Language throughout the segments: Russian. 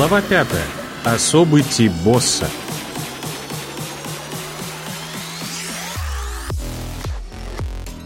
Глава 5. Особый тип босса.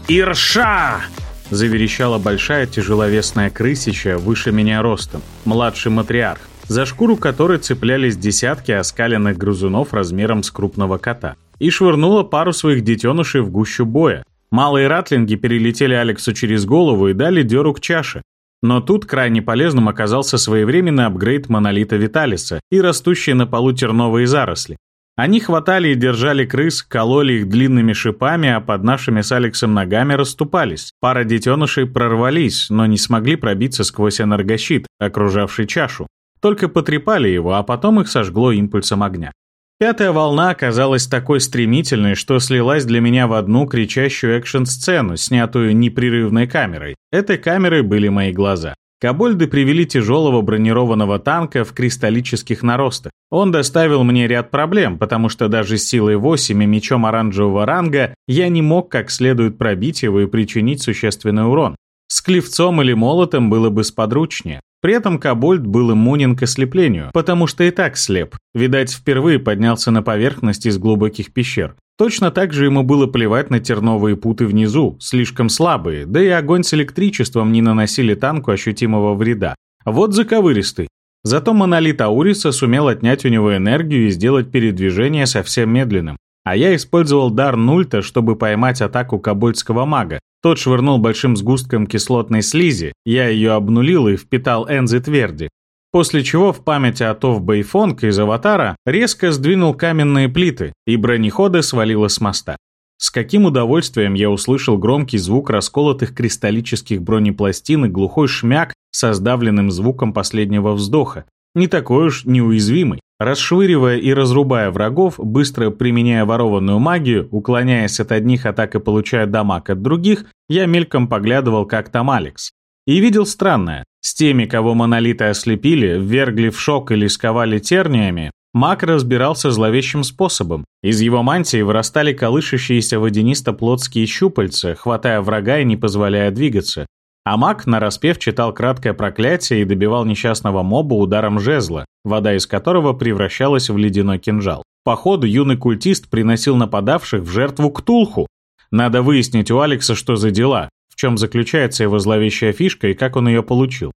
«Ирша!» — заверещала большая тяжеловесная крысища выше меня ростом, младший матриарх, за шкуру которой цеплялись десятки оскаленных грызунов размером с крупного кота, и швырнула пару своих детенышей в гущу боя. Малые ратлинги перелетели Алексу через голову и дали дёру к чаше, но тут крайне полезным оказался своевременный апгрейд монолита Виталиса и растущие на полу терновые заросли. Они хватали и держали крыс, кололи их длинными шипами, а под нашими с Алексом ногами расступались. Пара детенышей прорвались, но не смогли пробиться сквозь энергощит, окружавший чашу. Только потрепали его, а потом их сожгло импульсом огня. Пятая волна оказалась такой стремительной, что слилась для меня в одну кричащую экшн-сцену, снятую непрерывной камерой. Этой камерой были мои глаза. Кобольды привели тяжелого бронированного танка в кристаллических наростах. Он доставил мне ряд проблем, потому что даже с силой 8 и мечом оранжевого ранга я не мог как следует пробить его и причинить существенный урон. С клевцом или молотом было бы сподручнее. При этом Кобольд был иммунен к ослеплению, потому что и так слеп. Видать, впервые поднялся на поверхность из глубоких пещер. Точно так же ему было плевать на терновые путы внизу, слишком слабые, да и огонь с электричеством не наносили танку ощутимого вреда. Вот заковыристый. Зато монолит Ауриса сумел отнять у него энергию и сделать передвижение совсем медленным. А я использовал дар Нульта, чтобы поймать атаку кобольдского мага, тот швырнул большим сгустком кислотной слизи, я ее обнулил и впитал Энзи тверди. После чего в память о Тов Бэйфонг из «Аватара» резко сдвинул каменные плиты, и бронеходы свалило с моста. С каким удовольствием я услышал громкий звук расколотых кристаллических бронепластин и глухой шмяк со сдавленным звуком последнего вздоха. Не такой уж неуязвимый. Расшвыривая и разрубая врагов, быстро применяя ворованную магию, уклоняясь от одних атак и получая дамаг от других, я мельком поглядывал, как там Алекс. И видел странное. С теми, кого монолиты ослепили, ввергли в шок или сковали терниями, маг разбирался зловещим способом. Из его мантии вырастали колышащиеся водянисто-плотские щупальца, хватая врага и не позволяя двигаться. А маг нараспев читал краткое проклятие и добивал несчастного моба ударом жезла, вода из которого превращалась в ледяной кинжал. Походу, юный культист приносил нападавших в жертву Ктулху. Надо выяснить у Алекса, что за дела, в чем заключается его зловещая фишка и как он ее получил.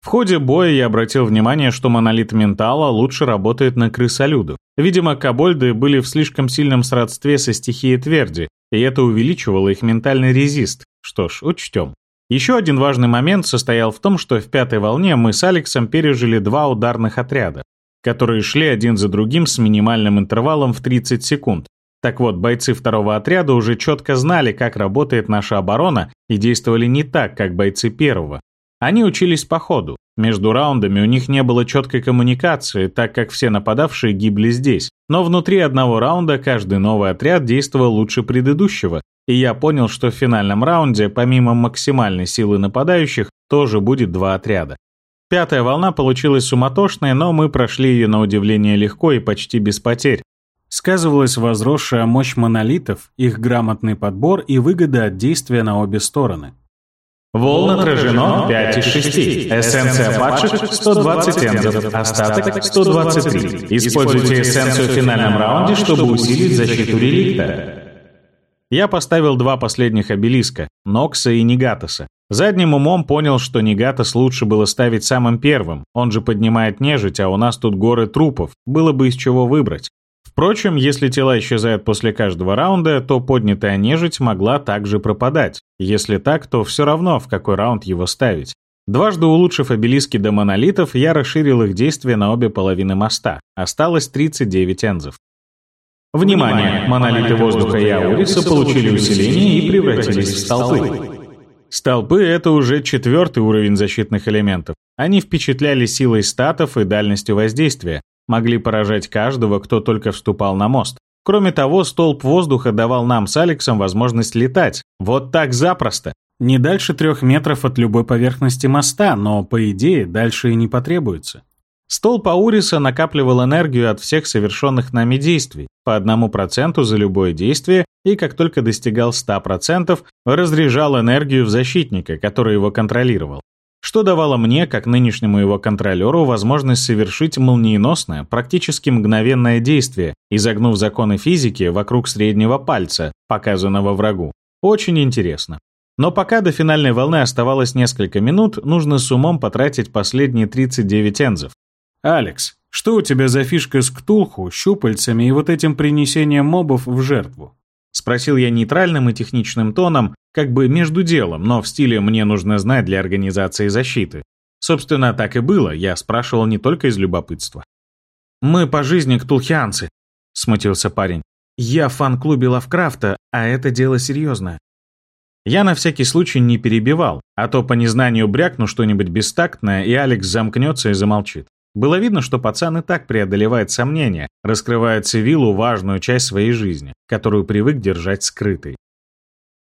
В ходе боя я обратил внимание, что монолит ментала лучше работает на крысолюду. Видимо, кобольды были в слишком сильном сродстве со стихией тверди, и это увеличивало их ментальный резист. Что ж, учтем. Еще один важный момент состоял в том, что в пятой волне мы с Алексом пережили два ударных отряда, которые шли один за другим с минимальным интервалом в 30 секунд. Так вот, бойцы второго отряда уже четко знали, как работает наша оборона и действовали не так, как бойцы первого. Они учились по ходу. Между раундами у них не было четкой коммуникации, так как все нападавшие гибли здесь. Но внутри одного раунда каждый новый отряд действовал лучше предыдущего, и я понял, что в финальном раунде, помимо максимальной силы нападающих, тоже будет два отряда. Пятая волна получилась суматошной, но мы прошли ее на удивление легко и почти без потерь. Сказывалась возросшая мощь монолитов, их грамотный подбор и выгода от действия на обе стороны. Волн отражено 5 из 6. Эссенция падших 120 энзов, остаток 123. Используйте эссенцию в финальном раунде, чтобы усилить защиту реликта. Я поставил два последних обелиска, Нокса и Негатоса. Задним умом понял, что Негатос лучше было ставить самым первым, он же поднимает нежить, а у нас тут горы трупов, было бы из чего выбрать. Впрочем, если тела исчезают после каждого раунда, то поднятая нежить могла также пропадать. Если так, то все равно, в какой раунд его ставить. Дважды улучшив обелиски до монолитов, я расширил их действие на обе половины моста. Осталось 39 энзов. Внимание! Монолиты воздуха и ауриса получили усиление и превратились в столпы. Столпы — это уже четвертый уровень защитных элементов. Они впечатляли силой статов и дальностью воздействия, могли поражать каждого, кто только вступал на мост. Кроме того, столб воздуха давал нам с Алексом возможность летать. Вот так запросто. Не дальше трех метров от любой поверхности моста, но, по идее, дальше и не потребуется. Столб Ауриса накапливал энергию от всех совершенных нами действий, по одному проценту за любое действие, и как только достигал 100%, разряжал энергию в защитника, который его контролировал. что давало мне, как нынешнему его контролеру, возможность совершить молниеносное, практически мгновенное действие, изогнув законы физики вокруг среднего пальца, показанного врагу. Очень интересно. Но пока до финальной волны оставалось несколько минут, нужно с умом потратить последние 39 энзов. «Алекс, что у тебя за фишка с ктулху, щупальцами и вот этим принесением мобов в жертву?» Спросил я нейтральным и техничным тоном, как бы между делом, но в стиле «мне нужно знать для организации защиты». Собственно, так и было, я спрашивал не только из любопытства. «Мы по жизни ктулхианцы», — смутился парень. «Я в фан-клубе Лавкрафта, а это дело серьезное. Я на всякий случай не перебивал, а то по незнанию брякну что-нибудь бестактное, и Алекс замкнется и замолчит. Было видно, что пацан и так преодолевает сомнения, раскрывает Цивилу важную часть своей жизни, которую привык держать скрытой.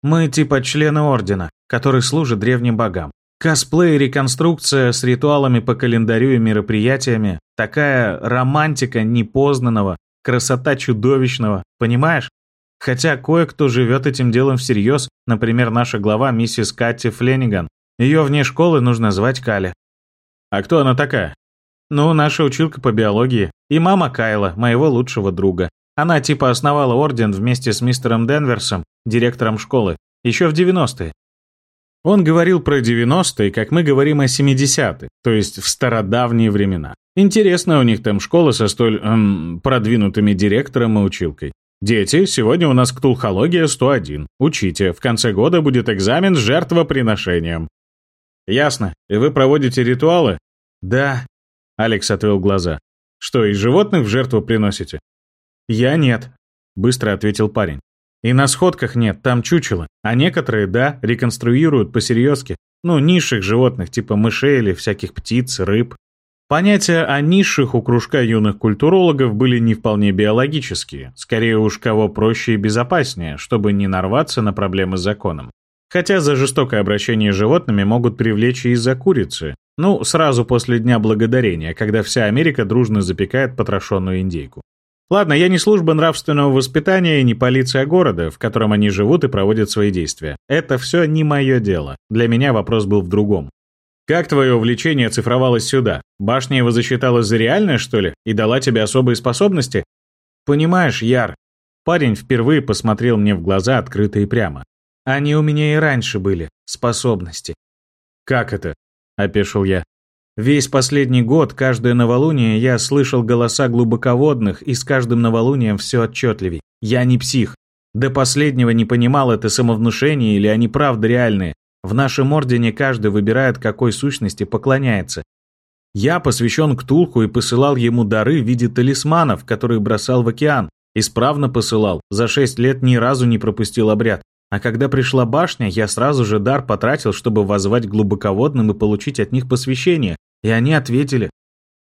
«Мы типа члены Ордена, который служит древним богам. Косплей, реконструкция с ритуалами по календарю и мероприятиями, такая романтика непознанного, красота чудовищного, понимаешь? Хотя кое-кто живет этим делом всерьез, например, наша глава миссис Катти Флениган. Ее вне школы нужно звать Кали. А кто она такая? Ну, наша училка по биологии. И мама Кайла, моего лучшего друга. Она типа основала орден вместе с мистером Денверсом, директором школы, еще в 90-е. Он говорил про 90-е, как мы говорим о 70-е, то есть в стародавние времена. Интересно у них там школа со столь эм, продвинутыми директором и училкой. «Дети, сегодня у нас ктулхология 101. Учите, в конце года будет экзамен с жертвоприношением». «Ясно. И вы проводите ритуалы?» «Да». Алекс отвел глаза. «Что, и животных в жертву приносите?» «Я нет», — быстро ответил парень. «И на сходках нет, там чучело. А некоторые, да, реконструируют посерьезки. Ну, низших животных, типа мышей или всяких птиц, рыб. Понятия о низших у кружка юных культурологов были не вполне биологические, скорее уж кого проще и безопаснее, чтобы не нарваться на проблемы с законом. Хотя за жестокое обращение с животными могут привлечь и из-за курицы. Ну, сразу после Дня Благодарения, когда вся Америка дружно запекает потрошенную индейку. Ладно, я не служба нравственного воспитания и не полиция города, в котором они живут и проводят свои действия. Это все не мое дело. Для меня вопрос был в другом. Как твое увлечение цифровалось сюда? Башня его засчитала за реальное, что ли, и дала тебе особые способности? Понимаешь, Яр, парень впервые посмотрел мне в глаза открыто и прямо. Они у меня и раньше были, способности. Как это? Опешил я. Весь последний год, каждое новолуние, я слышал голоса глубоководных, и с каждым новолунием все отчетливей. Я не псих. До последнего не понимал, это самовнушение или они правда реальные. В нашем ордене каждый выбирает, какой сущности поклоняется. Я посвящен Ктулху и посылал ему дары в виде талисманов, которые бросал в океан. Исправно посылал, за шесть лет ни разу не пропустил обряд. А когда пришла башня, я сразу же дар потратил, чтобы воззвать глубоководным и получить от них посвящение. И они ответили.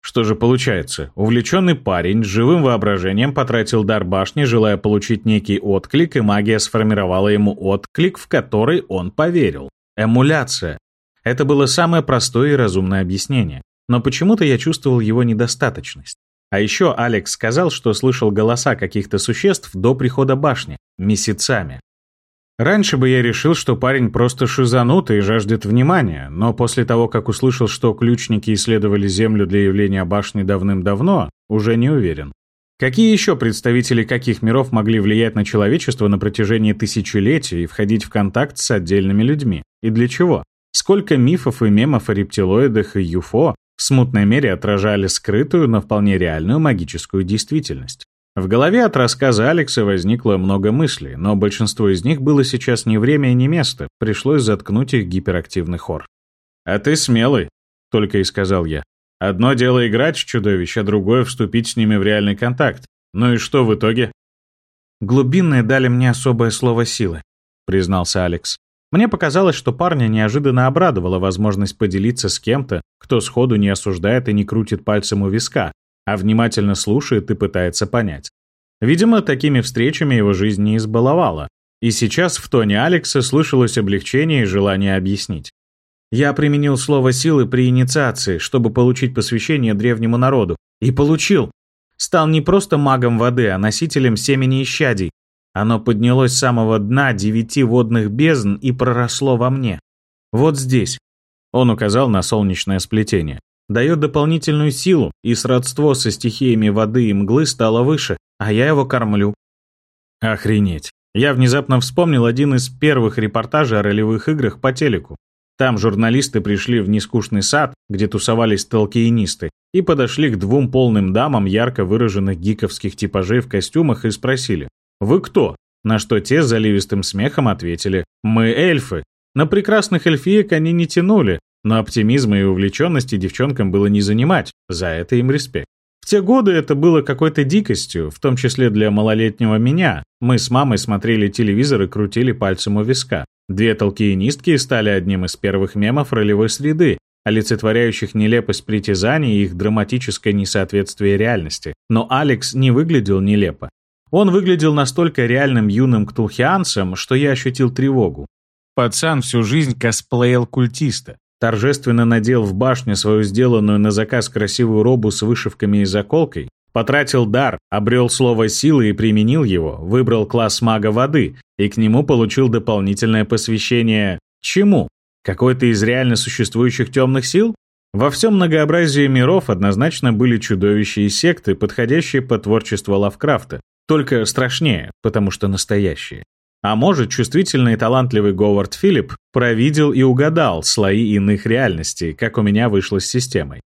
Что же получается? Увлеченный парень с живым воображением потратил дар башни, желая получить некий отклик, и магия сформировала ему отклик, в который он поверил. Эмуляция. Это было самое простое и разумное объяснение. Но почему-то я чувствовал его недостаточность. А еще Алекс сказал, что слышал голоса каких-то существ до прихода башни, месяцами. Раньше бы я решил, что парень просто шизанутый и жаждет внимания, но после того, как услышал, что ключники исследовали Землю для явления башни давным-давно, уже не уверен. Какие еще представители каких миров могли влиять на человечество на протяжении тысячелетий и входить в контакт с отдельными людьми? И для чего? Сколько мифов и мемов о рептилоидах и ЮФО в смутной мере отражали скрытую, но вполне реальную магическую действительность? В голове от рассказа Алекса возникло много мыслей, но большинство из них было сейчас не время и не место, пришлось заткнуть их гиперактивный хор. «А ты смелый», — только и сказал я. Одно дело играть в чудовищ, а другое — вступить с ними в реальный контакт. Ну и что в итоге? «Глубинные дали мне особое слово силы», — признался Алекс. Мне показалось, что парня неожиданно обрадовала возможность поделиться с кем-то, кто сходу не осуждает и не крутит пальцем у виска, а внимательно слушает и пытается понять. Видимо, такими встречами его жизнь не избаловала. И сейчас в тоне Алекса слышалось облегчение и желание объяснить. Я применил слово силы при инициации, чтобы получить посвящение древнему народу. И получил. Стал не просто магом воды, а носителем семени исчадий. Оно поднялось с самого дна девяти водных бездн и проросло во мне. Вот здесь. Он указал на солнечное сплетение. Дает дополнительную силу, и сродство со стихиями воды и мглы стало выше, а я его кормлю. Охренеть. Я внезапно вспомнил один из первых репортажей о ролевых играх по телеку. Там журналисты пришли в нескучный сад, где тусовались толкиенисты, и подошли к двум полным дамам ярко выраженных гиковских типажей в костюмах и спросили «Вы кто?», на что те с заливистым смехом ответили «Мы эльфы». На прекрасных эльфиек они не тянули, но оптимизма и увлеченности девчонкам было не занимать, за это им респект. В те годы это было какой-то дикостью, в том числе для малолетнего меня. Мы с мамой смотрели телевизор и крутили пальцем у виска. Две толкиенистки стали одним из первых мемов ролевой среды, олицетворяющих нелепость притязаний и их драматическое несоответствие реальности. Но Алекс не выглядел нелепо. Он выглядел настолько реальным юным ктулхианцем, что я ощутил тревогу. Пацан всю жизнь косплеил культиста торжественно надел в башню свою сделанную на заказ красивую робу с вышивками и заколкой, потратил дар, обрел слово силы и применил его, выбрал класс мага воды и к нему получил дополнительное посвящение чему? Какой-то из реально существующих темных сил? Во всем многообразии миров однозначно были чудовища и секты, подходящие под творчество Лавкрафта, только страшнее, потому что настоящие. А может, чувствительный и талантливый Говард Филипп провидел и угадал слои иных реальностей, как у меня вышло с системой.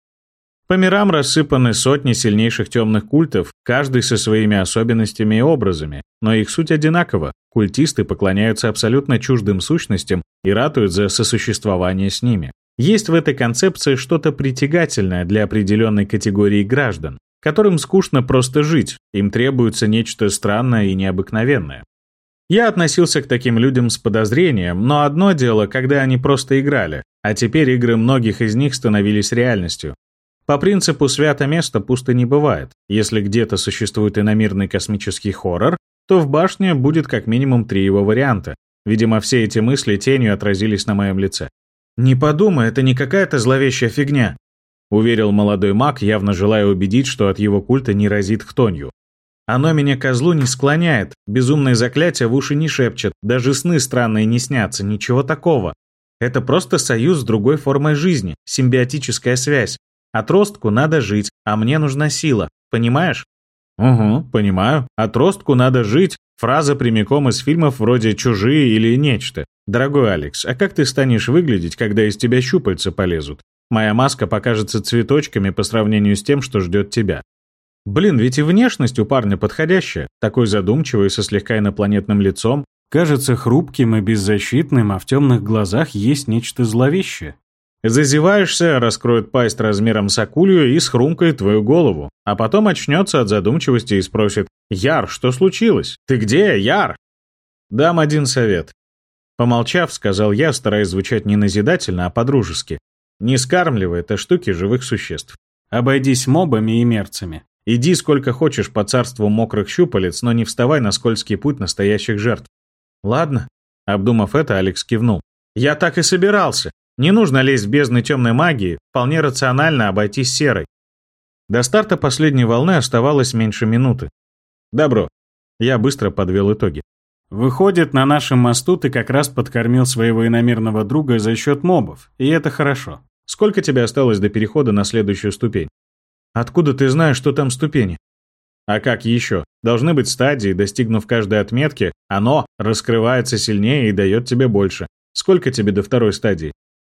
По мирам рассыпаны сотни сильнейших темных культов, каждый со своими особенностями и образами, но их суть одинакова. Культисты поклоняются абсолютно чуждым сущностям и ратуют за сосуществование с ними. Есть в этой концепции что-то притягательное для определенной категории граждан, которым скучно просто жить, им требуется нечто странное и необыкновенное. Я относился к таким людям с подозрением, но одно дело, когда они просто играли, а теперь игры многих из них становились реальностью. По принципу «свято место пусто не бывает». Если где-то существует иномирный космический хоррор, то в башне будет как минимум три его варианта. Видимо, все эти мысли тенью отразились на моем лице. «Не подумай, это не какая-то зловещая фигня», — уверил молодой маг, явно желая убедить, что от его культа не разит хтонью. Оно меня козлу не склоняет, безумные заклятия в уши не шепчет, даже сны странные не снятся, ничего такого. Это просто союз с другой формой жизни, симбиотическая связь. Отростку надо жить, а мне нужна сила, понимаешь? Угу, понимаю. Отростку надо жить. Фраза прямиком из фильмов вроде «Чужие» или «Нечто». Дорогой Алекс, а как ты станешь выглядеть, когда из тебя щупальца полезут? Моя маска покажется цветочками по сравнению с тем, что ждет тебя. Блин, ведь и внешность у парня подходящая, такой задумчивый, со слегка инопланетным лицом, кажется хрупким и беззащитным, а в темных глазах есть нечто зловещее. Зазеваешься, раскроет пасть размером с акулью и схрумкает твою голову, а потом очнется от задумчивости и спросит «Яр, что случилось? Ты где, Яр?» Дам один совет. Помолчав, сказал я, стараясь звучать не назидательно, а по-дружески. Не скармливай это штуки живых существ. Обойдись мобами и мерцами. Иди сколько хочешь по царству мокрых щупалец, но не вставай на скользкий путь настоящих жертв. Ладно. Обдумав это, Алекс кивнул. Я так и собирался. Не нужно лезть в бездны темной магии, вполне рационально обойтись серой. До старта последней волны оставалось меньше минуты. Добро. Я быстро подвел итоги. Выходит, на нашем мосту ты как раз подкормил своего иномерного друга за счет мобов, и это хорошо. Сколько тебе осталось до перехода на следующую ступень? Откуда ты знаешь, что там ступени? А как еще? Должны быть стадии, достигнув каждой отметки, оно раскрывается сильнее и дает тебе больше. Сколько тебе до второй стадии?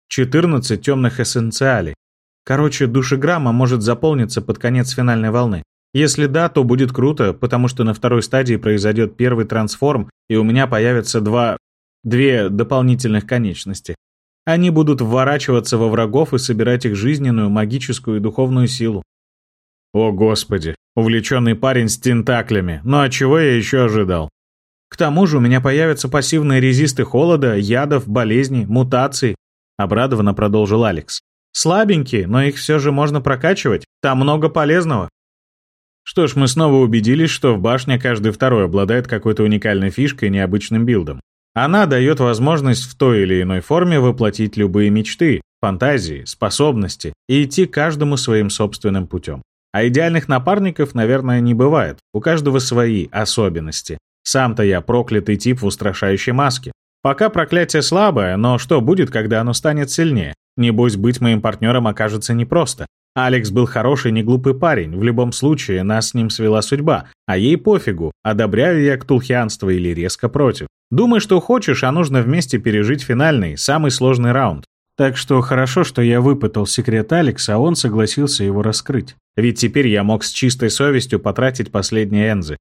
14 темных эссенциалей. Короче, душеграмма может заполниться под конец финальной волны. Если да, то будет круто, потому что на второй стадии произойдет первый трансформ, и у меня появятся два... две дополнительных конечности. Они будут вворачиваться во врагов и собирать их жизненную, магическую и духовную силу. О, Господи, увлеченный парень с тентаклями, ну а чего я еще ожидал? К тому же у меня появятся пассивные резисты холода, ядов, болезней, мутаций, обрадованно продолжил Алекс. Слабенькие, но их все же можно прокачивать, там много полезного. Что ж, мы снова убедились, что в башне каждый второй обладает какой-то уникальной фишкой и необычным билдом. Она дает возможность в той или иной форме воплотить любые мечты, фантазии, способности и идти каждому своим собственным путем. А идеальных напарников, наверное, не бывает. У каждого свои особенности. Сам-то я проклятый тип в устрашающей маске. Пока проклятие слабое, но что будет, когда оно станет сильнее? Небось, быть моим партнером окажется непросто. Алекс был хороший, неглупый парень, в любом случае нас с ним свела судьба, а ей пофигу, одобряю я ктулхианство или резко против. Думай, что хочешь, а нужно вместе пережить финальный, самый сложный раунд. Так что хорошо, что я выпытал секрет Алекса, а он согласился его раскрыть. Ведь теперь я мог с чистой совестью потратить последние энзы.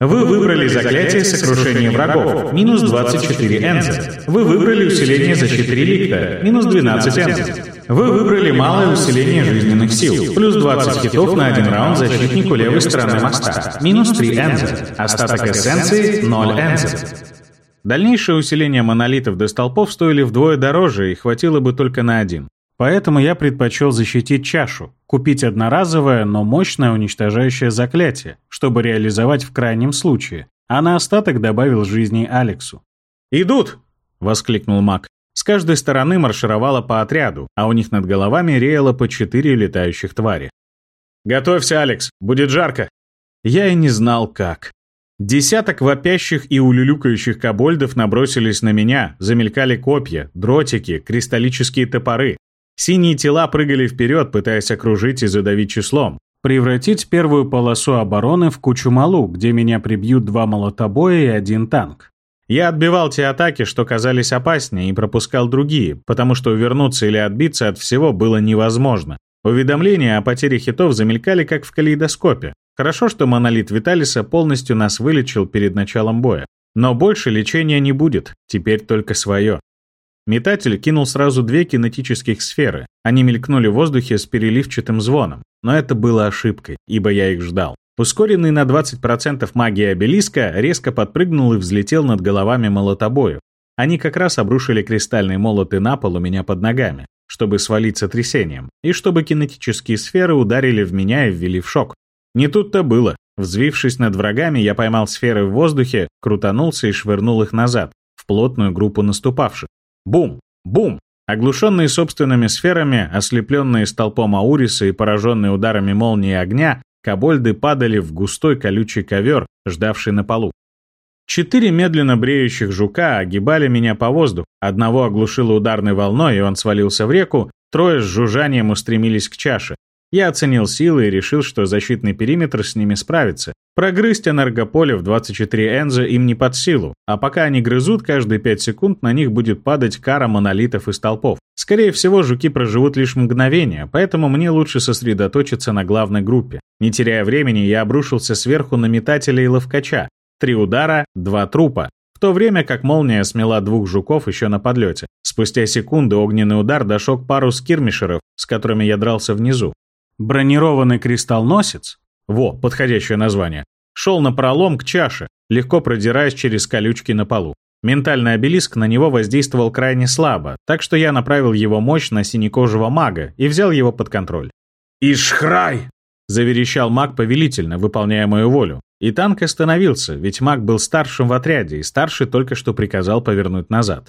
Вы выбрали заклятие сокрушения врагов, минус 24 энза. Вы выбрали усиление защиты реликта, минус 12 энза. Вы выбрали малое усиление жизненных сил, плюс 20 хитов на один раунд защитнику левой стороны моста, минус 3 энза. Остаток эссенции 0 энза. Дальнейшее усиление монолитов до столпов стоили вдвое дороже и хватило бы только на один. Поэтому я предпочел защитить чашу, купить одноразовое, но мощное уничтожающее заклятие, чтобы реализовать в крайнем случае, а на остаток добавил жизни Алексу. «Идут!» — воскликнул маг. С каждой стороны маршировало по отряду, а у них над головами реяло по четыре летающих твари. «Готовься, Алекс, будет жарко!» Я и не знал, как. Десяток вопящих и улюлюкающих кобольдов набросились на меня, замелькали копья, дротики, кристаллические топоры, Синие тела прыгали вперед, пытаясь окружить и задавить числом. Превратить первую полосу обороны в кучу малу, где меня прибьют два молотобоя и один танк. Я отбивал те атаки, что казались опаснее, и пропускал другие, потому что увернуться или отбиться от всего было невозможно. Уведомления о потере хитов замелькали как в калейдоскопе. Хорошо, что монолит Виталиса полностью нас вылечил перед началом боя. Но больше лечения не будет, теперь только свое. Метатель кинул сразу две кинетических сферы. Они мелькнули в воздухе с переливчатым звоном. Но это было ошибкой, ибо я их ждал. Ускоренный на 20% магии обелиска резко подпрыгнул и взлетел над головами молотобоев. Они как раз обрушили кристальные молоты на пол у меня под ногами, чтобы свалиться трясением, и чтобы кинетические сферы ударили в меня и ввели в шок. Не тут-то было. Взвившись над врагами, я поймал сферы в воздухе, крутанулся и швырнул их назад, в плотную группу наступавших. Бум! Бум! Оглушенные собственными сферами, ослепленные столпом Ауриса и пораженные ударами молнии огня, кобольды падали в густой колючий ковер, ждавший на полу. Четыре медленно бреющих жука огибали меня по воздуху. Одного оглушило ударной волной, и он свалился в реку, трое с жужжанием устремились к чаше. Я оценил силы и решил, что защитный периметр с ними справится. Прогрызть энергополе в 24 энза им не под силу, а пока они грызут, каждые 5 секунд на них будет падать кара монолитов и столпов. Скорее всего, жуки проживут лишь мгновение, поэтому мне лучше сосредоточиться на главной группе. Не теряя времени, я обрушился сверху на метателя и ловкача. Три удара, два трупа. В то время как молния смела двух жуков еще на подлете. Спустя секунды огненный удар дошел к пару скирмишеров, с которыми я дрался внизу. Бронированный кристаллносец, во, подходящее название, шел на пролом к чаше, легко продираясь через колючки на полу. Ментальный обелиск на него воздействовал крайне слабо, так что я направил его мощь на синекожего мага и взял его под контроль. «Ишхрай!» — заверещал маг повелительно, выполняя мою волю. И танк остановился, ведь маг был старшим в отряде, и старший только что приказал повернуть назад.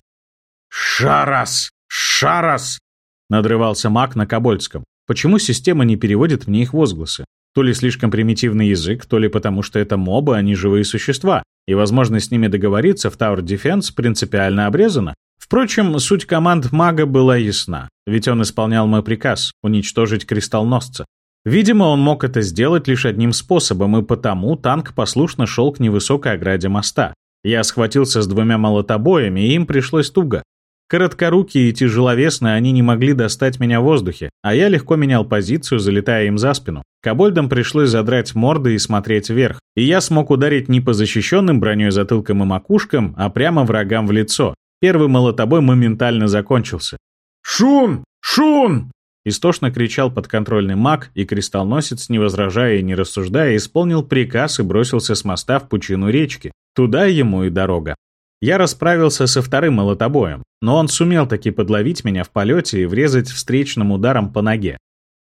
«Шарас! Шарас!» — надрывался маг на Кабольском. Почему система не переводит мне их возгласы? То ли слишком примитивный язык, то ли потому что это мобы, а не живые существа, и возможность с ними договориться в Tower Defense принципиально обрезана. Впрочем, суть команд мага была ясна, ведь он исполнял мой приказ — уничтожить кристаллносца. Видимо, он мог это сделать лишь одним способом, и потому танк послушно шел к невысокой ограде моста. Я схватился с двумя молотобоями, и им пришлось туго. Короткорукие и тяжеловесные они не могли достать меня в воздухе, а я легко менял позицию, залетая им за спину. Кобольдам пришлось задрать морды и смотреть вверх, и я смог ударить не по защищенным броней затылкам и макушкам, а прямо врагам в лицо. Первый молотобой моментально закончился. «Шун! Шун!» Истошно кричал подконтрольный маг, и кресталносец, не возражая и не рассуждая, исполнил приказ и бросился с моста в пучину речки. Туда ему и дорога. Я расправился со вторым молотобоем, но он сумел таки подловить меня в полете и врезать встречным ударом по ноге.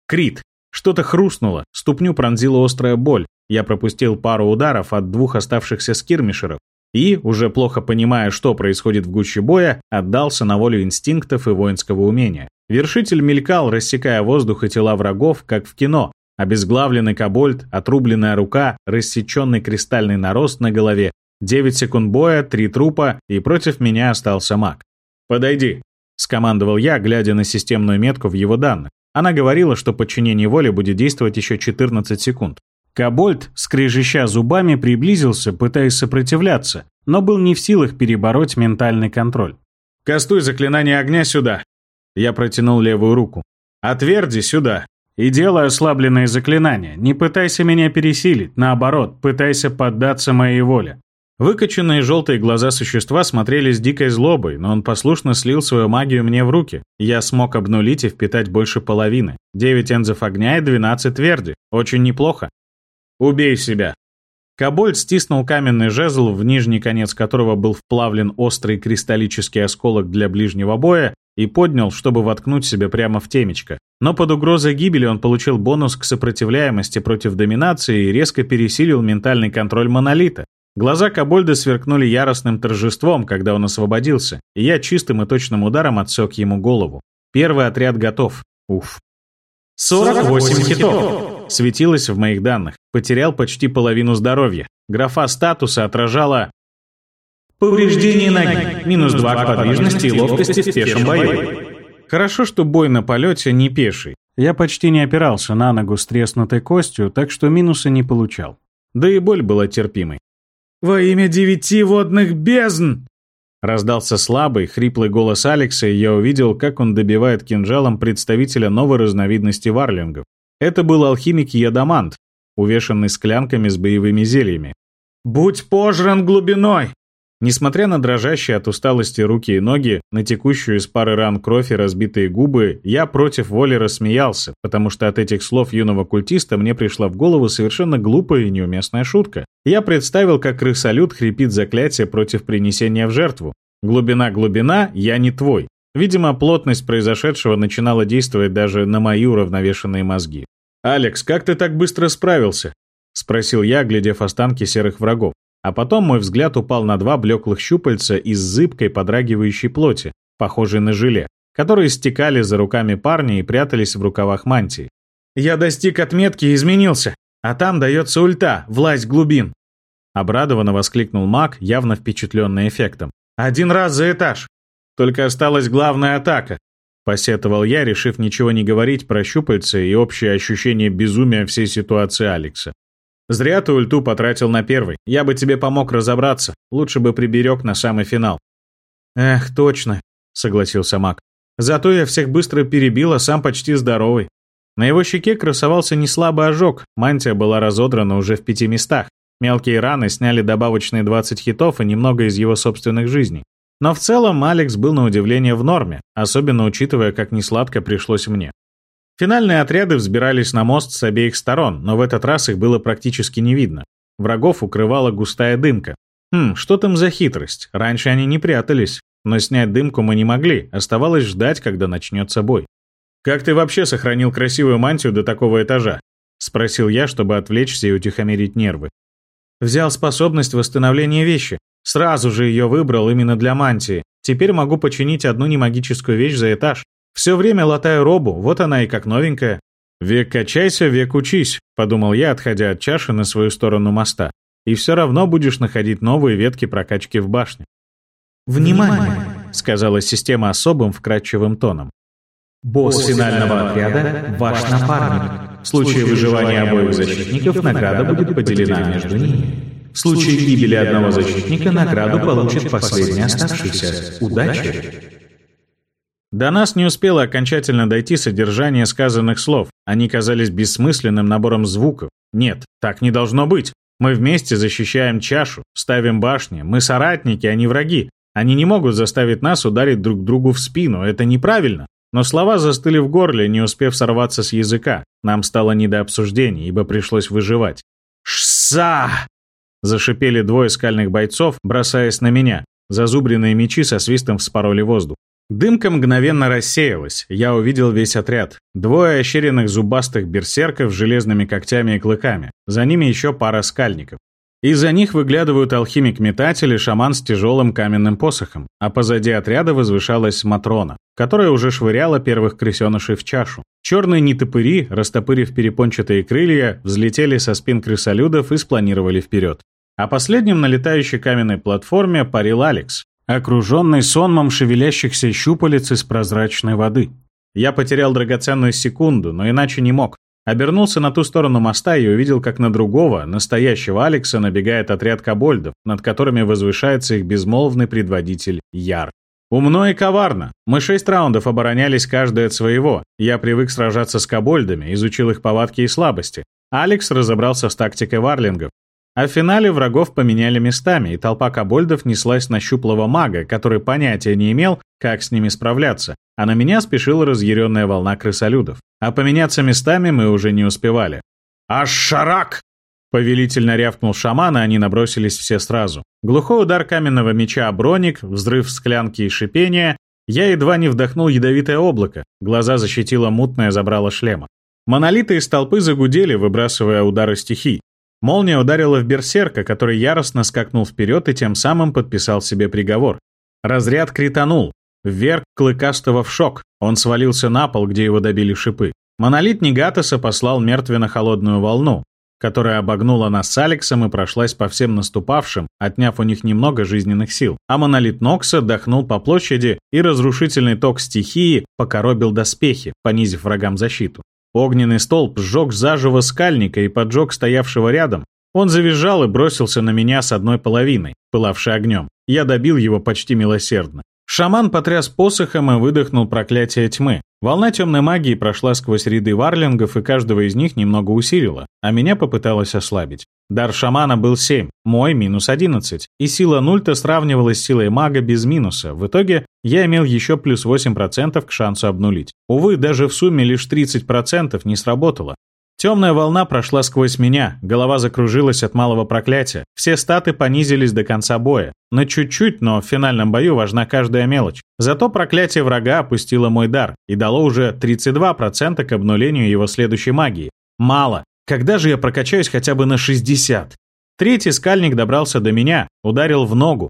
Крит. Что-то хрустнуло, ступню пронзила острая боль. Я пропустил пару ударов от двух оставшихся скирмишеров и, уже плохо понимая, что происходит в гуще боя, отдался на волю инстинктов и воинского умения. Вершитель мелькал, рассекая воздух и тела врагов, как в кино. Обезглавленный кобольд, отрубленная рука, рассеченный кристальный нарост на голове, Девять секунд боя, три трупа, и против меня остался маг. «Подойди». скомандовал я, глядя на системную метку в его данных. Она говорила, что подчинение воли будет действовать еще 14 секунд. Кобольд, скрежеща зубами, приблизился, пытаясь сопротивляться, но был не в силах перебороть ментальный контроль. «Кастуй заклинание огня сюда!» Я протянул левую руку. «Отверди сюда!» И делай ослабленные заклинания. Не пытайся меня пересилить, наоборот, пытайся поддаться моей воле. Выкоченные желтые глаза существа смотрели с дикой злобой, но он послушно слил свою магию мне в руки. Я смог обнулить и впитать больше половины. Девять энзов огня и двенадцать тверди. Очень неплохо. «Убей себя!» Кобольд стиснул каменный жезл, в нижний конец которого был вплавлен острый кристаллический осколок для ближнего боя, и поднял, чтобы воткнуть себе прямо в темечко. Но под угрозой гибели он получил бонус к сопротивляемости против доминации и резко пересилил ментальный контроль монолита. Глаза Кобольда сверкнули яростным торжеством, когда он освободился, и я чистым и точным ударом отсек ему голову. Первый отряд готов. Уф. 48 хитов светилось в моих данных. Потерял почти половину здоровья. Графа статуса отражала... Повреждение ноги. Минус 2 к подвижности и ловкости в пешем бою. Хорошо, что бой на полете не пеший. Я почти не опирался на ногу с треснутой костью, так что минуса не получал. Да и боль была терпимой. «Во имя девяти водных бездн!» Раздался слабый, хриплый голос Алекса, и я увидел, как он добивает кинжалом представителя новой разновидности варлингов. Это был алхимик Ядамант, увешанный склянками с боевыми зельями. «Будь пожран глубиной!» Несмотря на дрожащие от усталости руки и ноги, на текущую из пары ран кровь и разбитые губы, я против воли рассмеялся, потому что от этих слов юного культиста мне пришла в голову совершенно глупая и неуместная шутка. Я представил, как крысолют хрипит заклятие против принесения в жертву. «Глубина-глубина, я не твой». Видимо, плотность произошедшего начинала действовать даже на мои уравновешенные мозги. «Алекс, как ты так быстро справился?» — спросил я, глядев останки серых врагов. А потом мой взгляд упал на два блеклых щупальца из зыбкой подрагивающей плоти, похожей на желе, которые стекали за руками парня и прятались в рукавах мантии. «Я достиг отметки и изменился, а там дается ульта, власть глубин!» Обрадованно воскликнул маг, явно впечатленный эффектом. «Один раз за этаж!» Только осталась главная атака. Посетовал я, решив ничего не говорить про щупальца и общее ощущение безумия всей ситуации Алекса. Зря ты ульту потратил на первый. Я бы тебе помог разобраться. Лучше бы приберег на самый финал. Эх, точно, согласился маг. Зато я всех быстро перебил, а сам почти здоровый. На его щеке красовался неслабый ожог, мантия была разодрана уже в пяти местах. Мелкие раны сняли добавочные 20 хитов и немного из его собственных жизней. Но в целом Алекс был на удивление в норме, особенно учитывая, как несладко пришлось мне. Финальные отряды взбирались на мост с обеих сторон, но в этот раз их было практически не видно. Врагов укрывала густая дымка. Хм, что там за хитрость? Раньше они не прятались. Но снять дымку мы не могли, оставалось ждать, когда начнется бой. «Как ты вообще сохранил красивую мантию до такого этажа?» — спросил я, чтобы отвлечься и утихомирить нервы. Взял способность восстановления вещи. Сразу же ее выбрал именно для мантии. Теперь могу починить одну немагическую вещь за этаж. Все время латаю робу, вот она и как новенькая. «Век качайся, век учись», — подумал я, отходя от чаши на свою сторону моста. «И все равно будешь находить новые ветки прокачки в башне». «Внимание!» — сказала система особым вкрадчивым тоном. «Босс финального отряда — ваш напарник. В случае выживания обоих защитников награда будет поделена между ними. В случае гибели одного защитника награду получит последний оставшийся. Удачи! До нас не успело окончательно дойти содержание сказанных слов. Они казались бессмысленным набором звуков. Нет, так не должно быть. Мы вместе защищаем чашу, ставим башни. Мы соратники, а не враги. Они не могут заставить нас ударить друг другу в спину. Это неправильно. Но слова застыли в горле, не успев сорваться с языка. Нам стало не до обсуждений, ибо пришлось выживать. «Шса!» Зашипели двое скальных бойцов, бросаясь на меня. Зазубренные мечи со свистом вспороли воздух. Дымка мгновенно рассеялась, я увидел весь отряд. Двое ощеренных зубастых берсерков с железными когтями и клыками. За ними еще пара скальников. Из-за них выглядывают алхимик-метатель и шаман с тяжелым каменным посохом, а позади отряда возвышалась Матрона, которая уже швыряла первых крысенышей в чашу. Черные нетопыри, растопырив перепончатые крылья, взлетели со спин крысолюдов и спланировали вперед. А последним на летающей каменной платформе парил Алекс. окруженный сонмом шевелящихся щупалец из прозрачной воды. Я потерял драгоценную секунду, но иначе не мог. Обернулся на ту сторону моста и увидел, как на другого, настоящего Алекса, набегает отряд кобольдов, над которыми возвышается их безмолвный предводитель Яр. Умно и коварно. Мы шесть раундов оборонялись каждый от своего. Я привык сражаться с кобольдами, изучил их повадки и слабости. Алекс разобрался с тактикой варлингов. А в финале врагов поменяли местами, и толпа кобольдов неслась на щуплого мага, который понятия не имел, как с ними справляться, а на меня спешила разъяренная волна крысолюдов. А поменяться местами мы уже не успевали. «Аш шарак!» Повелительно рявкнул шаман, и они набросились все сразу. Глухой удар каменного меча о броник, взрыв склянки и шипение. Я едва не вдохнул ядовитое облако. Глаза защитило мутное забрало шлема. Монолиты из толпы загудели, выбрасывая удары стихий. Молния ударила в берсерка, который яростно скакнул вперед и тем самым подписал себе приговор. Разряд кританул. Вверх клыкастого в шок. Он свалился на пол, где его добили шипы. Монолит Негатоса послал мертвенно-холодную волну которая обогнула нас с Алексом и прошлась по всем наступавшим, отняв у них немного жизненных сил. А монолит Нокса дохнул по площади, и разрушительный ток стихии покоробил доспехи, понизив врагам защиту. Огненный столб сжег заживо скальника и поджег стоявшего рядом. Он завизжал и бросился на меня с одной половиной, пылавшей огнем. Я добил его почти милосердно. Шаман потряс посохом и выдохнул проклятие тьмы. Волна темной магии прошла сквозь ряды варлингов и каждого из них немного усилила, а меня попыталась ослабить. Дар шамана был 7, мой минус 11, и сила нульта сравнивалась с силой мага без минуса. В итоге я имел еще плюс 8% к шансу обнулить. Увы, даже в сумме лишь 30% не сработало. Темная волна прошла сквозь меня, голова закружилась от малого проклятия. Все статы понизились до конца боя. На чуть-чуть, но в финальном бою важна каждая мелочь. Зато проклятие врага опустило мой дар и дало уже 32% к обнулению его следующей магии. Мало. Когда же я прокачаюсь хотя бы на 60? Третий скальник добрался до меня, ударил в ногу.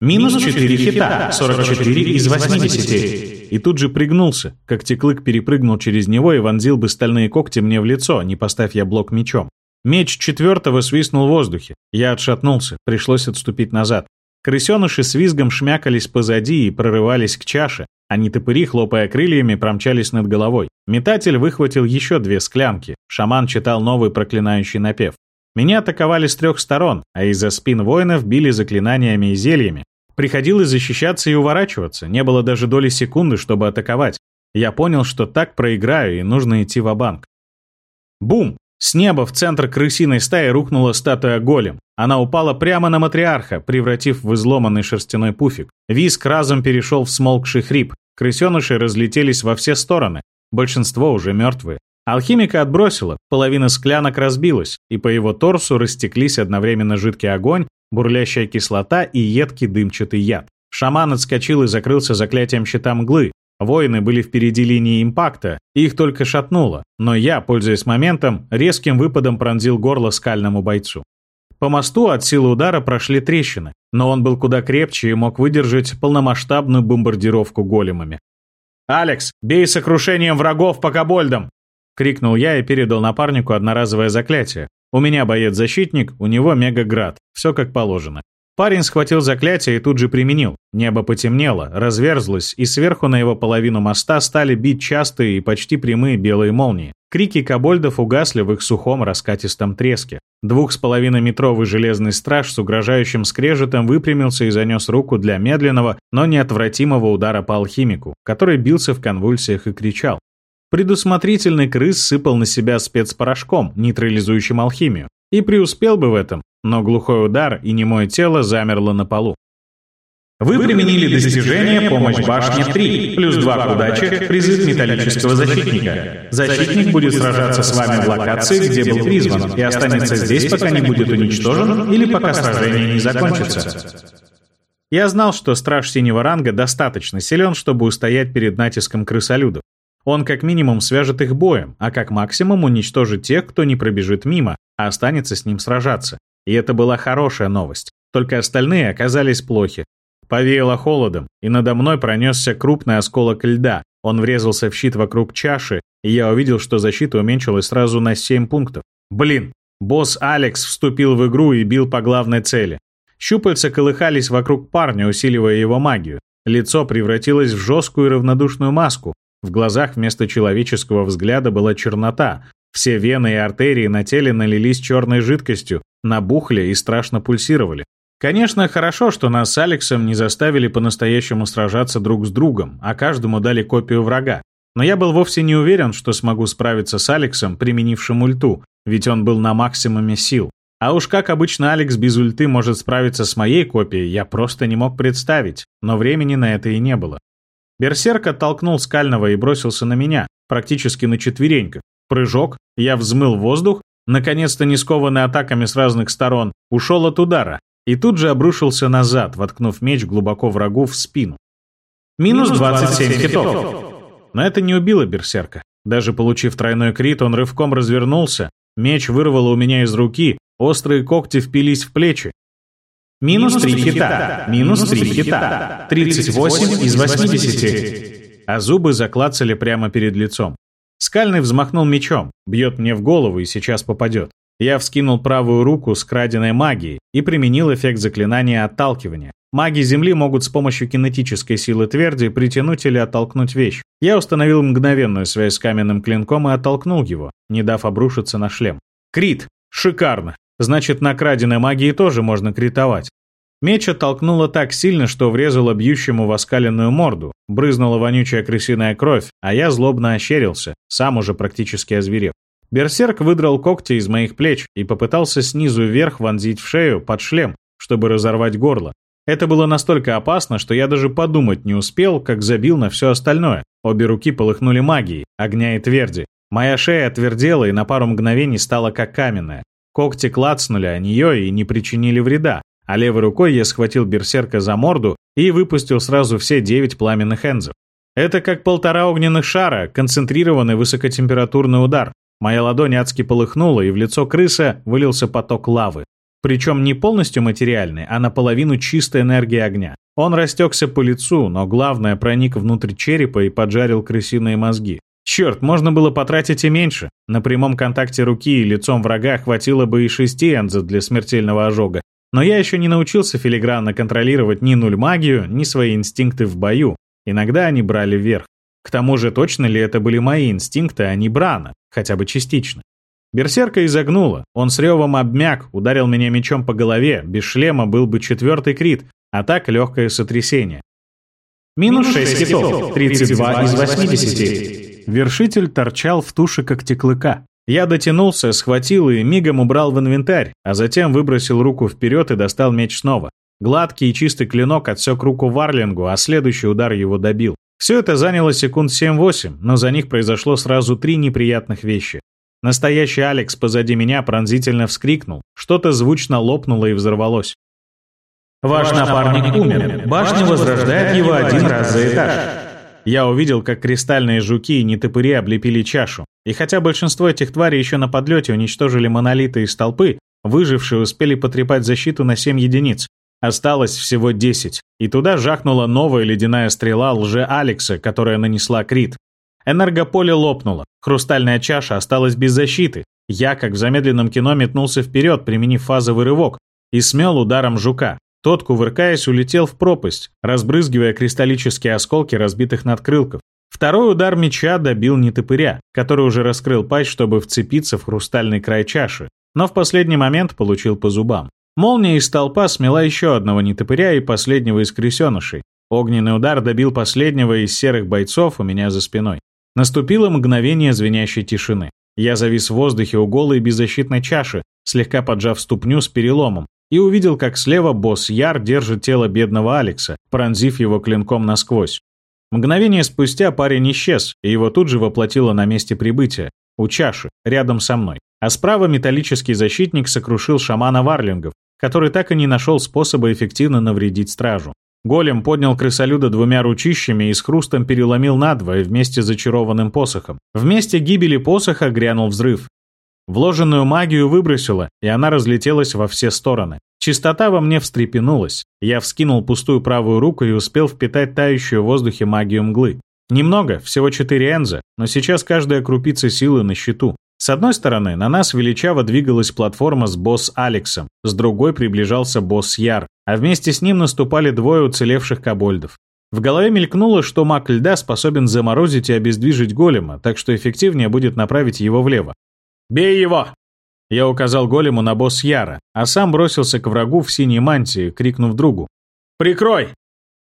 Минус 4 хита, 44 из 80 и тут же пригнулся, как теклык перепрыгнул через него и вонзил бы стальные когти мне в лицо, не поставь я блок мечом. Меч четвертого свистнул в воздухе. Я отшатнулся, пришлось отступить назад. Крысеныши с визгом шмякались позади и прорывались к чаше, а нетопыри, хлопая крыльями, промчались над головой. Метатель выхватил еще две склянки. Шаман читал новый проклинающий напев. Меня атаковали с трех сторон, а из-за спин воинов били заклинаниями и зельями, Приходилось защищаться и уворачиваться, не было даже доли секунды, чтобы атаковать. Я понял, что так проиграю и нужно идти в банк Бум! С неба в центр крысиной стаи рухнула статуя голем. Она упала прямо на матриарха, превратив в изломанный шерстяной пуфик. Виск разом перешел в смолкший хрип. Крысеныши разлетелись во все стороны. Большинство уже мертвые. Алхимика отбросила, половина склянок разбилась, и по его торсу растеклись одновременно жидкий огонь бурлящая кислота и едкий дымчатый яд. Шаман отскочил и закрылся заклятием щита мглы. Воины были впереди линии импакта, их только шатнуло, но я, пользуясь моментом, резким выпадом пронзил горло скальному бойцу. По мосту от силы удара прошли трещины, но он был куда крепче и мог выдержать полномасштабную бомбардировку големами. «Алекс, бей сокрушением врагов по кобольдам!» — крикнул я и передал напарнику одноразовое заклятие, у меня боец-защитник, у него мегаград. Все как положено. Парень схватил заклятие и тут же применил. Небо потемнело, разверзлось, и сверху на его половину моста стали бить частые и почти прямые белые молнии. Крики кобольдов угасли в их сухом раскатистом треске. Двух с половиной метровый железный страж с угрожающим скрежетом выпрямился и занес руку для медленного, но неотвратимого удара по алхимику, который бился в конвульсиях и кричал. Предусмотрительный крыс сыпал на себя спецпорошком, нейтрализующим алхимию. И преуспел бы в этом, но глухой удар и немое тело замерло на полу. Вы применили достижение «Помощь башне 3», плюс 2 к удаче, призыв металлического защитника. Защитник будет сражаться с вами в локации, где был призван, и останется здесь, пока не будет уничтожен или пока сражение не закончится. Я знал, что страж синего ранга достаточно силен, чтобы устоять перед натиском крысолюдов. Он как минимум свяжет их боем, а как максимум уничтожит тех, кто не пробежит мимо, а останется с ним сражаться. И это была хорошая новость. Только остальные оказались плохи. Повеяло холодом, и надо мной пронесся крупный осколок льда. Он врезался в щит вокруг чаши, и я увидел, что защита уменьшилась сразу на 7 пунктов. Блин, босс Алекс вступил в игру и бил по главной цели. Щупальца колыхались вокруг парня, усиливая его магию. Лицо превратилось в жесткую и равнодушную маску. В глазах вместо человеческого взгляда была чернота. Все вены и артерии на теле налились черной жидкостью, набухли и страшно пульсировали. Конечно, хорошо, что нас с Алексом не заставили по-настоящему сражаться друг с другом, а каждому дали копию врага. Но я был вовсе не уверен, что смогу справиться с Алексом, применившим ульту, ведь он был на максимуме сил. А уж как обычно Алекс без ульты может справиться с моей копией, я просто не мог представить, но времени на это и не было. Берсерк оттолкнул скального и бросился на меня, практически на четвереньках. Прыжок, я взмыл воздух, наконец-то не скованный атаками с разных сторон, ушел от удара и тут же обрушился назад, воткнув меч глубоко врагу в спину. Минус 27 хитов. Но это не убило Берсерка. Даже получив тройной крит, он рывком развернулся, меч вырвало у меня из руки, острые когти впились в плечи. Минус 3 хита, минус 3 хита, 38 из 80. А зубы заклацали прямо перед лицом. Скальный взмахнул мечом, бьет мне в голову и сейчас попадет. Я вскинул правую руку с краденой магией и применил эффект заклинания отталкивания. Маги Земли могут с помощью кинетической силы тверди притянуть или оттолкнуть вещь. Я установил мгновенную связь с каменным клинком и оттолкнул его, не дав обрушиться на шлем. Крит! Шикарно! Значит, на краденой магии тоже можно критовать. Меч оттолкнуло так сильно, что врезало бьющему в оскаленную морду, брызнула вонючая крысиная кровь, а я злобно ощерился, сам уже практически озверев. Берсерк выдрал когти из моих плеч и попытался снизу вверх вонзить в шею под шлем, чтобы разорвать горло. Это было настолько опасно, что я даже подумать не успел, как забил на все остальное. Обе руки полыхнули магией, огня и тверди. Моя шея отвердела и на пару мгновений стала как каменная. Когти клацнули о нее и не причинили вреда, а левой рукой я схватил берсерка за морду и выпустил сразу все девять пламенных энзов. Это как полтора огненных шара, концентрированный высокотемпературный удар. Моя ладонь адски полыхнула, и в лицо крыса вылился поток лавы. Причем не полностью материальный, а наполовину чистой энергии огня. Он растекся по лицу, но главное проник внутрь черепа и поджарил крысиные мозги. Черт, можно было потратить и меньше. На прямом контакте руки и лицом врага хватило бы и шести энзов для смертельного ожога. Но я еще не научился филигранно контролировать ни нуль магию, ни свои инстинкты в бою. Иногда они брали вверх. К тому же, точно ли это были мои инстинкты, а не Брана, хотя бы частично. Берсерка изогнула. Он с ревом обмяк, ударил меня мечом по голове. Без шлема был бы четвертый крит, а так легкое сотрясение. Минус 6 хитов, 32 из 80. Вершитель торчал в туше когтеклыка. Я дотянулся, схватил и мигом убрал в инвентарь, а затем выбросил руку вперед и достал меч снова. Гладкий и чистый клинок отсек руку Варлингу, а следующий удар его добил. Все это заняло секунд 7-8, но за них произошло сразу три неприятных вещи. Настоящий Алекс позади меня пронзительно вскрикнул. Что-то звучно лопнуло и взорвалось. Ваш напарник умер. Башня возрождает его один раз за этаж. Я увидел, как кристальные жуки и нетопыри облепили чашу. И хотя большинство этих тварей еще на подлете уничтожили монолиты из толпы, выжившие успели потрепать защиту на 7 единиц. Осталось всего 10. И туда жахнула новая ледяная стрела лже Алекса, которая нанесла крит. Энергополе лопнуло. Хрустальная чаша осталась без защиты. Я, как в замедленном кино, метнулся вперед, применив фазовый рывок, и смел ударом жука. Тот, кувыркаясь, улетел в пропасть, разбрызгивая кристаллические осколки разбитых надкрылков. Второй удар меча добил нетопыря, который уже раскрыл пасть, чтобы вцепиться в хрустальный край чаши, но в последний момент получил по зубам. Молния из толпа смела еще одного нетопыря и последнего из крысенышей. Огненный удар добил последнего из серых бойцов у меня за спиной. Наступило мгновение звенящей тишины. Я завис в воздухе у голой беззащитной чаши, слегка поджав ступню с переломом, и увидел, как слева босс Яр держит тело бедного Алекса, пронзив его клинком насквозь. Мгновение спустя парень исчез, и его тут же воплотило на месте прибытия, у чаши, рядом со мной. А справа металлический защитник сокрушил шамана Варлингов, который так и не нашел способа эффективно навредить стражу. Голем поднял крысолюда двумя ручищами и с хрустом переломил надвое вместе с зачарованным посохом. Вместе гибели посоха грянул взрыв. Вложенную магию выбросило, и она разлетелась во все стороны. Чистота во мне встрепенулась. Я вскинул пустую правую руку и успел впитать тающую в воздухе магию мглы. Немного, всего 4 энза, но сейчас каждая крупица силы на счету. С одной стороны, на нас величаво двигалась платформа с босс Алексом, с другой приближался босс Яр. а вместе с ним наступали двое уцелевших кобольдов. В голове мелькнуло, что маг льда способен заморозить и обездвижить голема, так что эффективнее будет направить его влево. «Бей его!» Я указал голему на босс Яра, а сам бросился к врагу в синей мантии, крикнув другу. «Прикрой!»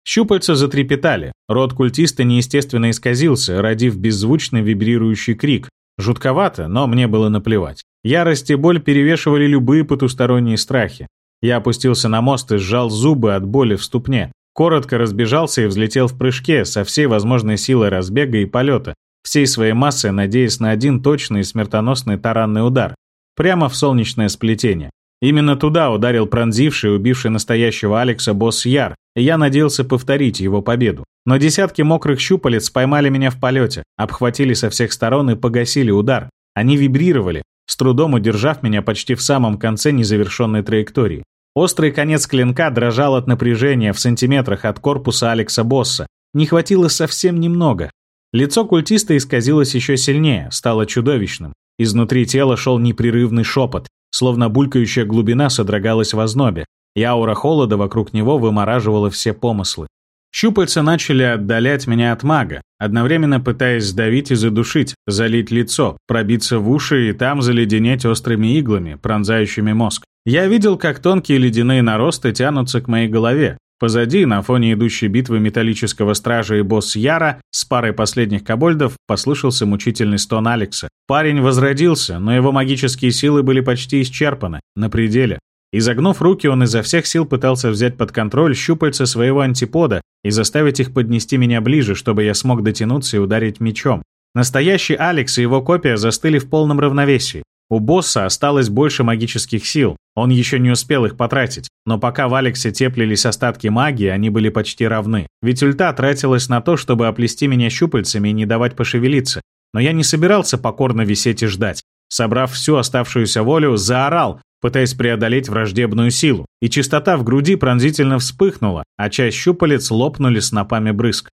Щупальца затрепетали, рот культиста неестественно исказился, родив беззвучный вибрирующий крик. Жутковато, но мне было наплевать. Ярость и боль перевешивали любые потусторонние страхи. Я опустился на мост и сжал зубы от боли в ступне. Коротко разбежался и взлетел в прыжке со всей возможной силой разбега и полета, всей своей массой надеясь на один точный и смертоносный таранный удар, прямо в солнечное сплетение. Именно туда ударил пронзивший и убивший настоящего Алекса босс Яр, и я надеялся повторить его победу. Но десятки мокрых щупалец поймали меня в полете, обхватили со всех сторон и погасили удар. Они вибрировали, с трудом удержав меня почти в самом конце незавершенной траектории. Острый конец клинка дрожал от напряжения в сантиметрах от корпуса Алекса Босса. Не хватило совсем немного. Лицо культиста исказилось еще сильнее, стало чудовищным. Изнутри тела шел непрерывный шепот, словно булькающая глубина содрогалась в ознобе, и аура холода вокруг него вымораживала все помыслы. Щупальца начали отдалять меня от мага, одновременно пытаясь сдавить и задушить, залить лицо, пробиться в уши и там заледенеть острыми иглами, пронзающими мозг. Я видел, как тонкие ледяные наросты тянутся к моей голове. Позади, на фоне идущей битвы металлического стража и босс Яра, с парой последних кобольдов, послышался мучительный стон Алекса. Парень возродился, но его магические силы были почти исчерпаны, на пределе. Изогнув руки, он изо всех сил пытался взять под контроль щупальца своего антипода и заставить их поднести меня ближе, чтобы я смог дотянуться и ударить мечом. Настоящий Алекс и его копия застыли в полном равновесии. У босса осталось больше магических сил, он еще не успел их потратить, но пока в Алексе теплились остатки магии, они были почти равны. Ведь ульта тратилась на то, чтобы оплести меня щупальцами и не давать пошевелиться. Но я не собирался покорно висеть и ждать. Собрав всю оставшуюся волю, заорал, пытаясь преодолеть враждебную силу, и чистота в груди пронзительно вспыхнула, а часть щупалец лопнули снопами брызг.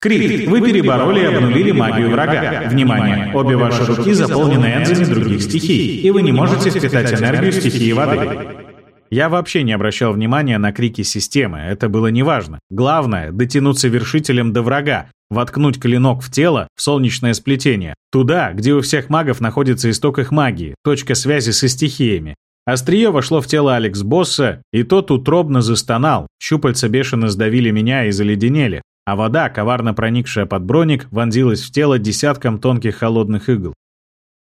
Крит, вы перебороли и обнулили магию врага. Внимание, обе ваши руки заполнены энзами других стихий, и вы не можете впитать энергию стихии воды. Я вообще не обращал внимания на крики системы, это было неважно. Главное — дотянуться вершителем до врага, воткнуть клинок в тело, в солнечное сплетение, туда, где у всех магов находится исток их магии, точка связи со стихиями. Острие вошло в тело Алекс Босса, и тот утробно застонал, щупальца бешено сдавили меня и заледенели, а вода, коварно проникшая под броник, вонзилась в тело десятком тонких холодных игл.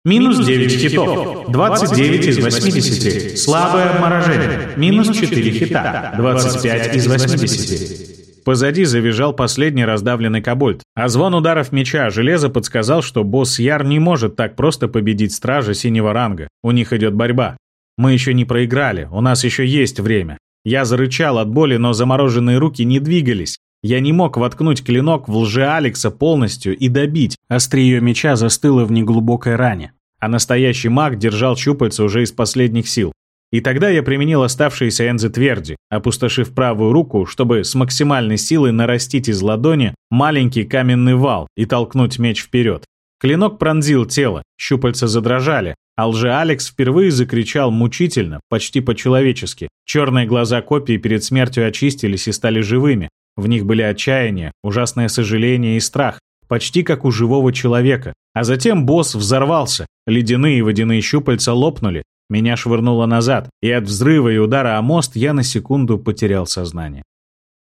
Минус 9 хитов. 29 из 80. Слабое обморожение. Минус 4 хита. 25 из 80. Позади завизжал последний раздавленный кобольд, а звон ударов меча железа подсказал, что босс Яр не может так просто победить стража синего ранга. У них идет борьба. Мы еще не проиграли, у нас еще есть время. Я зарычал от боли, но замороженные руки не двигались, я не мог воткнуть клинок в лже Алекса полностью и добить. Острие меча застыло в неглубокой ране. А настоящий маг держал щупальца уже из последних сил. И тогда я применил оставшиеся энзы тверди, опустошив правую руку, чтобы с максимальной силой нарастить из ладони маленький каменный вал и толкнуть меч вперед. Клинок пронзил тело, щупальца задрожали, а лже-Алекс впервые закричал мучительно, почти по-человечески. Черные глаза копии перед смертью очистились и стали живыми, в них были отчаяние, ужасное сожаление и страх, почти как у живого человека. А затем босс взорвался, ледяные и водяные щупальца лопнули, меня швырнуло назад, и от взрыва и удара о мост я на секунду потерял сознание.